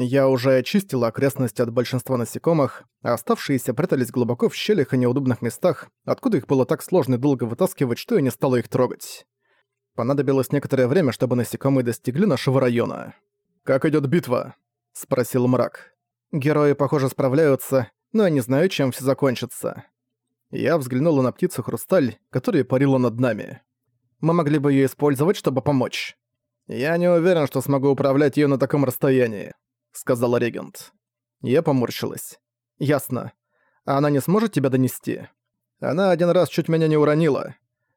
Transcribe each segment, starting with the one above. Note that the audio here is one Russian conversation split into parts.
Я уже очистила окрестности от большинства насекомых, а оставшиеся прятались глубоко в щелях и неудобных местах, откуда их было так сложно долго вытаскивать, что я не стала их трогать. Понадобилось некоторое время, чтобы насекомые достигли нашего района. «Как идёт битва?» — спросил мрак. «Герои, похоже, справляются, но я не знаю, чем всё закончится». Я взглянула на птицу Хрусталь, которая парила над нами. Мы могли бы её использовать, чтобы помочь. Я не уверен, что смогу управлять её на таком расстоянии сказала регент. Я поморщилась. «Ясно. А она не сможет тебя донести? Она один раз чуть меня не уронила.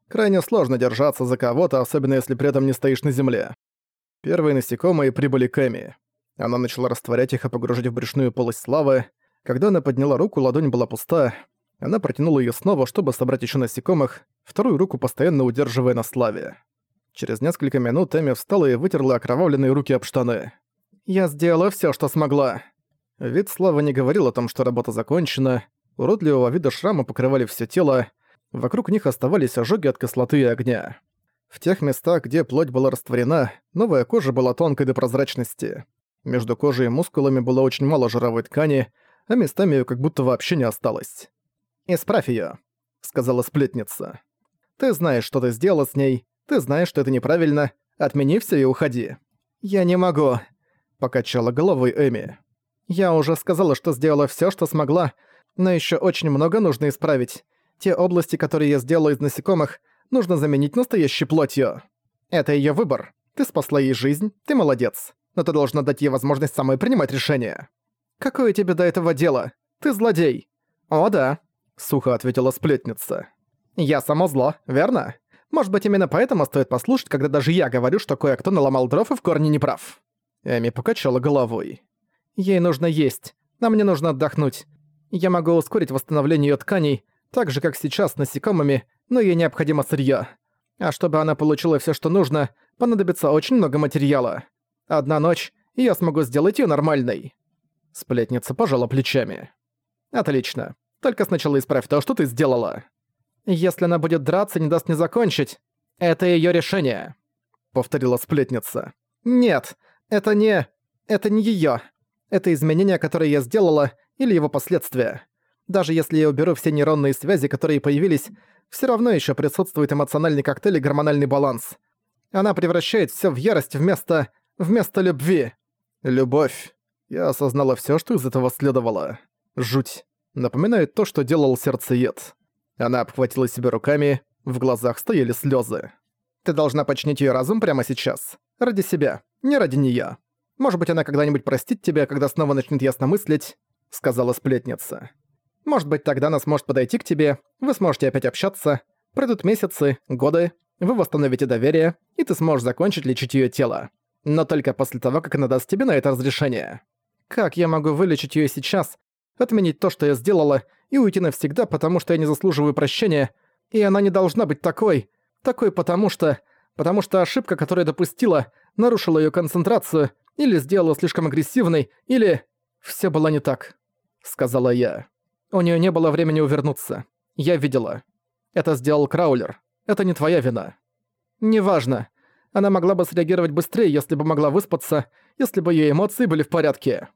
Крайне сложно держаться за кого-то, особенно если при этом не стоишь на земле. Первые насекомые прибыли к Эми. Она начала растворять их и погружать в брюшную полость славы. Когда она подняла руку, ладонь была пуста. Она протянула ее снова, чтобы собрать еще насекомых, вторую руку постоянно удерживая на славе. Через несколько минут Эми встала и вытерла окровавленные руки об штаны. Я сделала все, что смогла». Вид Славы не говорил о том, что работа закончена. Уродливого вида шрамы покрывали все тело. Вокруг них оставались ожоги от кислоты и огня. В тех местах, где плоть была растворена, новая кожа была тонкой до прозрачности. Между кожей и мускулами было очень мало жировой ткани, а местами её как будто вообще не осталось. «Исправь её», — сказала сплетница. «Ты знаешь, что ты сделала с ней, ты знаешь, что это неправильно, отмени всё и уходи». «Я не могу», покачала головой Эми. «Я уже сказала, что сделала всё, что смогла, но ещё очень много нужно исправить. Те области, которые я сделала из насекомых, нужно заменить настоящей плотью. Это её выбор. Ты спасла ей жизнь, ты молодец. Но ты должна дать ей возможность самой принимать решения. Какое тебе до этого дело? Ты злодей. О да, сухо ответила сплетница. Я само зло, верно? Может быть, именно поэтому стоит послушать, когда даже я говорю, что кое-кто наломал дров и в корне не прав. Эми покачала головой. «Ей нужно есть, а мне нужно отдохнуть. Я могу ускорить восстановление её тканей, так же, как сейчас с насекомыми, но ей необходимо сырьё. А чтобы она получила всё, что нужно, понадобится очень много материала. Одна ночь, и я смогу сделать её нормальной». Сплетница пожала плечами. «Отлично. Только сначала исправь то, что ты сделала. Если она будет драться, не даст мне закончить. Это её решение», — повторила сплетница. «Нет, это не... это не её. Это изменение, которое я сделала, или его последствия. Даже если я уберу все нейронные связи, которые появились, всё равно ещё присутствует эмоциональный коктейль и гормональный баланс. Она превращает всё в ярость вместо... вместо любви. Любовь. Я осознала всё, что из этого следовало. Жуть. Напоминает то, что делал сердцеед. Она обхватила себя руками, в глазах стояли слёзы. Ты должна починить её разум прямо сейчас. Ради себя. Не ради неё. Может быть, она когда-нибудь простит тебя, когда снова начнет ясно мыслить», — сказала сплетница. «Может быть, тогда она сможет подойти к тебе, вы сможете опять общаться, пройдут месяцы, годы, вы восстановите доверие, и ты сможешь закончить лечить её тело. Но только после того, как она даст тебе на это разрешение. Как я могу вылечить её сейчас, отменить то, что я сделала, и уйти навсегда, потому что я не заслуживаю прощения, и она не должна быть такой, такой потому что потому что ошибка, которую допустила, нарушила её концентрацию, или сделала слишком агрессивной, или... Всё было не так», — сказала я. У неё не было времени увернуться. Я видела. Это сделал Краулер. Это не твоя вина. Неважно. Она могла бы среагировать быстрее, если бы могла выспаться, если бы её эмоции были в порядке.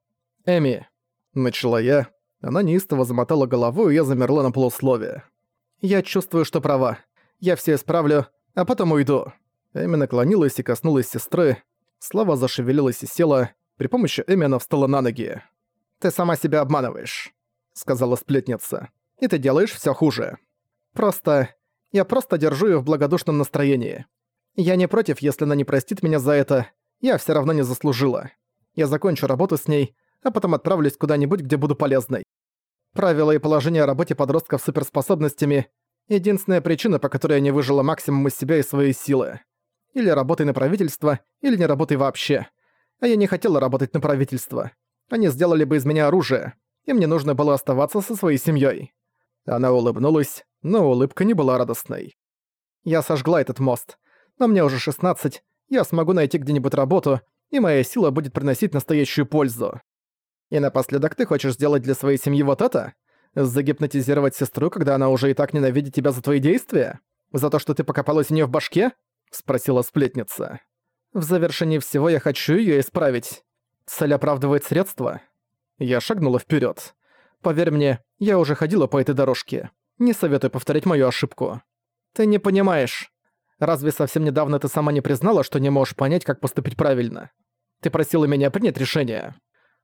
Эми. Начала я. Она неистово замотала головой, и я замерла на полусловие. Я чувствую, что права. Я всё исправлю, а потом уйду. Эми наклонилась и коснулась сестры. Слава зашевелилась и села. При помощи Эми она встала на ноги. «Ты сама себя обманываешь», — сказала сплетница. «И ты делаешь всё хуже. Просто... Я просто держу её в благодушном настроении. Я не против, если она не простит меня за это. Я всё равно не заслужила. Я закончу работу с ней, а потом отправлюсь куда-нибудь, где буду полезной. Правила и положения о работе подростков с суперспособностями — единственная причина, по которой я не выжила максимум из себя и своей силы. Или работай на правительство, или не работай вообще. А я не хотела работать на правительство. Они сделали бы из меня оружие, и мне нужно было оставаться со своей семьей. Она улыбнулась, но улыбка не была радостной. Я сожгла этот мост, но мне уже 16, я смогу найти где-нибудь работу, и моя сила будет приносить настоящую пользу. И напоследок ты хочешь сделать для своей семьи вот это? Загипнотизировать сестру, когда она уже и так ненавидит тебя за твои действия? За то, что ты покопалась у неё в башке? Спросила сплетница. «В завершении всего я хочу её исправить», Цель оправдывает средства? Я шагнула вперед. Поверь мне, я уже ходила по этой дорожке. Не советую повторять мою ошибку. Ты не понимаешь. Разве совсем недавно ты сама не признала, что не можешь понять, как поступить правильно? Ты просила меня принять решение.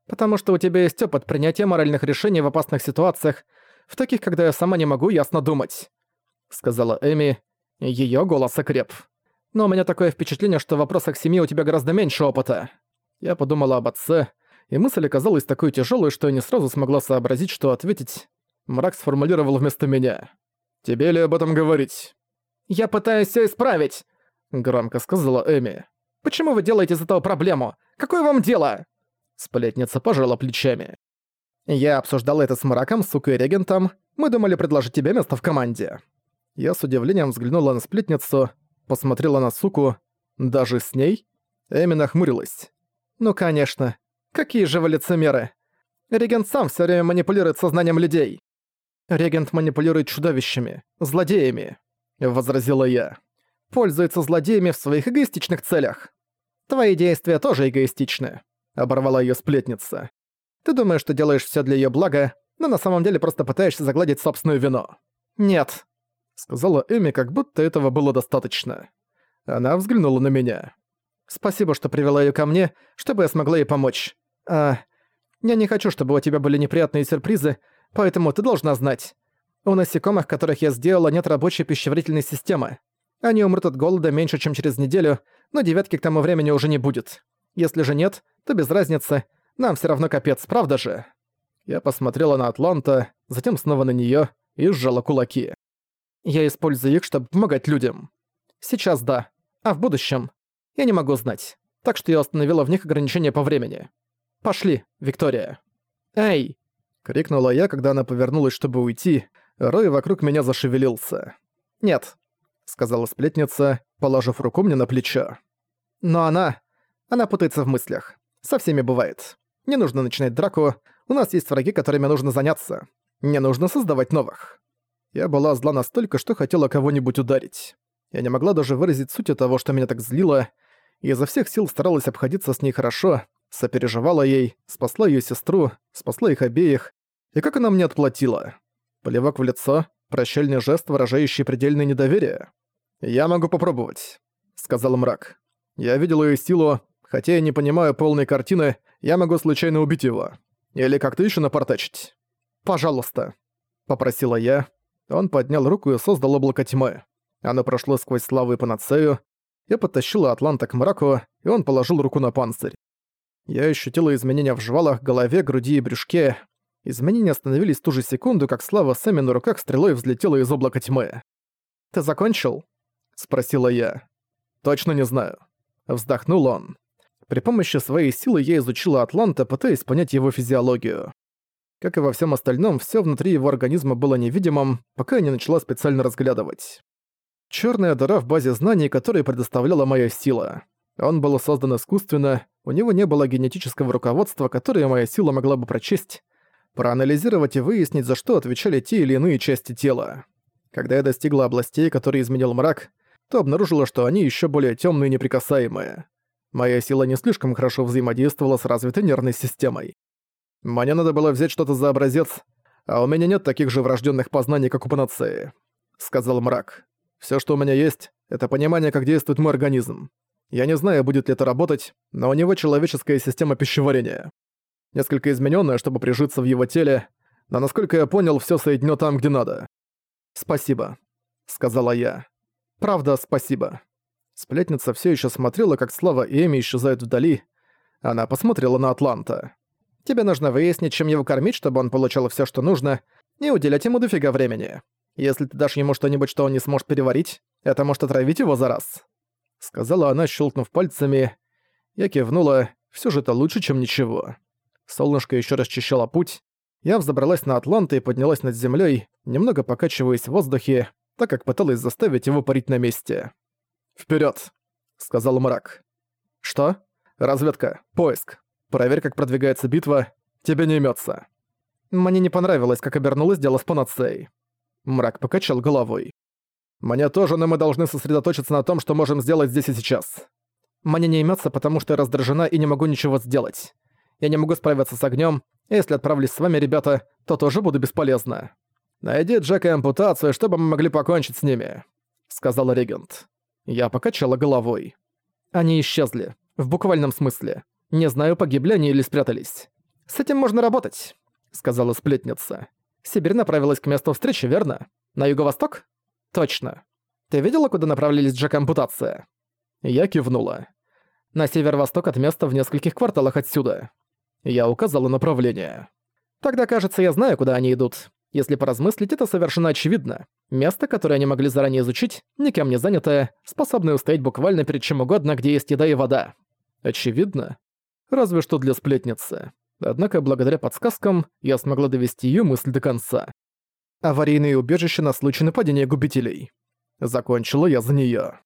Потому что у тебя есть опыт принятия моральных решений в опасных ситуациях, в таких, когда я сама не могу ясно думать», — сказала Эми. Её голос окреп. «Но у меня такое впечатление, что в вопросах семьи у тебя гораздо меньше опыта». Я подумала об отце, и мысль оказалась такой тяжелой, что я не сразу смогла сообразить, что ответить. Мрак сформулировал вместо меня. «Тебе ли об этом говорить?» «Я пытаюсь все исправить», — громко сказала Эми. «Почему вы делаете из этого проблему? Какое вам дело?» Сплетница пожала плечами. «Я обсуждал это с Мраком, сукой регентом. Мы думали предложить тебе место в команде». Я с удивлением взглянула на сплетницу, посмотрела на суку. Даже с ней? Эми нахмурилась. «Ну, конечно. Какие же вы лицемеры. Регент сам все время манипулирует сознанием людей». «Регент манипулирует чудовищами, злодеями», — возразила я. «Пользуется злодеями в своих эгоистичных целях. Твои действия тоже эгоистичны», — оборвала ее сплетница. «Ты думаешь, что делаешь все для ее блага, но на самом деле просто пытаешься загладить собственную вину». «Нет», — сказала Эми, как будто этого было достаточно. Она взглянула на меня. «Спасибо, что привела ее ко мне, чтобы я смогла ей помочь. А... Я не хочу, чтобы у тебя были неприятные сюрпризы, поэтому ты должна знать. У насекомых, которых я сделала, нет рабочей пищеварительной системы. Они умрут от голода меньше, чем через неделю, но девятки к тому времени уже не будет. Если же нет, то без разницы. Нам все равно капец, правда же?» Я посмотрела на Атланта, затем снова на неё и сжала кулаки. Я использую их, чтобы помогать людям. Сейчас да, а в будущем я не могу знать. Так что я установила в них ограничения по времени. Пошли, Виктория. Эй! крикнула я, когда она повернулась, чтобы уйти. Рой вокруг меня зашевелился. Нет, сказала сплетница, положив руку мне на плечо. Но она... Она путается в мыслях. Со всеми бывает. Не нужно начинать драку. У нас есть враги, которыми нужно заняться. Не нужно создавать новых. Я была зла настолько, что хотела кого-нибудь ударить. Я не могла даже выразить суть того, что меня так злило, и изо всех сил старалась обходиться с ней хорошо, сопереживала ей, спасла ее сестру, спасла их обеих. И как она мне отплатила? Плевок в лицо, прощальный жест, выражающий предельное недоверие. «Я могу попробовать», — сказал мрак. «Я видел ее силу, хотя я не понимаю полной картины, я могу случайно убить его. Или как-то еще напортачить». «Пожалуйста», — попросила я, он поднял руку и создал облако тьмы. Оно прошло сквозь славу и панацею. Я подтащила Атланта к мраку, и он положил руку на панцирь. Я ощутила изменения в жвалах, голове, груди и брюшке. Изменения остановились ту же секунду, как слава Сэмми на руках стрелой взлетела из облака тьмы. «Ты закончил?» — спросила я. «Точно не знаю». Вздохнул он. При помощи своей силы я изучила Атланта, пытаясь понять его физиологию. Как и во всем остальном, все внутри его организма было невидимым, пока я не начала специально разглядывать. Черная дыра в базе знаний, которую предоставляла моя сила. Он был создан искусственно, у него не было генетического руководства, которое моя сила могла бы прочесть, проанализировать и выяснить, за что отвечали те или иные части тела. Когда я достигла областей, которые изменил мрак, то обнаружила, что они еще более темные и неприкасаемые. Моя сила не слишком хорошо взаимодействовала с развитой нервной системой. Мне надо было взять что-то за образец, а у меня нет таких же врожденных познаний, как у панацеи», — сказал мрак. Все, что у меня есть, это понимание, как действует мой организм. Я не знаю, будет ли это работать, но у него человеческая система пищеварения. Несколько измененная, чтобы прижиться в его теле, но, насколько я понял, все соединено там, где надо. «Спасибо», — сказала я. «Правда, спасибо». Сплетница все еще смотрела, как Слава Эми исчезают вдали. Она посмотрела на Атланта. Тебе нужно выяснить, чем его кормить, чтобы он получал все, что нужно, и уделять ему дофига времени. Если ты дашь ему что-нибудь, что он не сможет переварить, это может отравить его за раз». Сказала она, щелкнув пальцами. Я кивнула, все же это лучше, чем ничего. Солнышко еще расчищало путь. Я взобралась на Атланта и поднялась над землей, немного покачиваясь в воздухе, так как пыталась заставить его парить на месте. Вперед, сказал мрак. «Что?» «Разведка. Поиск. Проверь, как продвигается битва. Тебе не имется. Мне не понравилось, как обернулось дело с панацеей. Мрак покачал головой. Мне тоже, но мы должны сосредоточиться на том, что можем сделать здесь и сейчас. Мне не имется, потому что я раздражена и не могу ничего сделать. Я не могу справиться с огнем. Если отправлюсь с вами, ребята, то тоже буду бесполезна. Найди Джека и ампутацию, чтобы мы могли покончить с ними», — сказал регент. Я покачала головой. Они исчезли. В буквальном смысле. Не знаю, погибли они или спрятались. «С этим можно работать», — сказала сплетница. «Сибирь направилась к месту встречи, верно? На юго-восток?» «Точно. Ты видела, куда направлялись Джек и ампутация?» Я кивнула. «На северо-восток от места в нескольких кварталах отсюда». Я указала направление. «Тогда, кажется, я знаю, куда они идут. Если поразмыслить, это совершенно очевидно. Место, которое они могли заранее изучить, никем не занятое, способное устоять буквально перед чем угодно, где есть еда и вода. Очевидно. Разве что для сплетницы. Однако, благодаря подсказкам, я смогла довести ее мысль до конца. Аварийные убежища на случай нападения губителей. Закончила я за нее.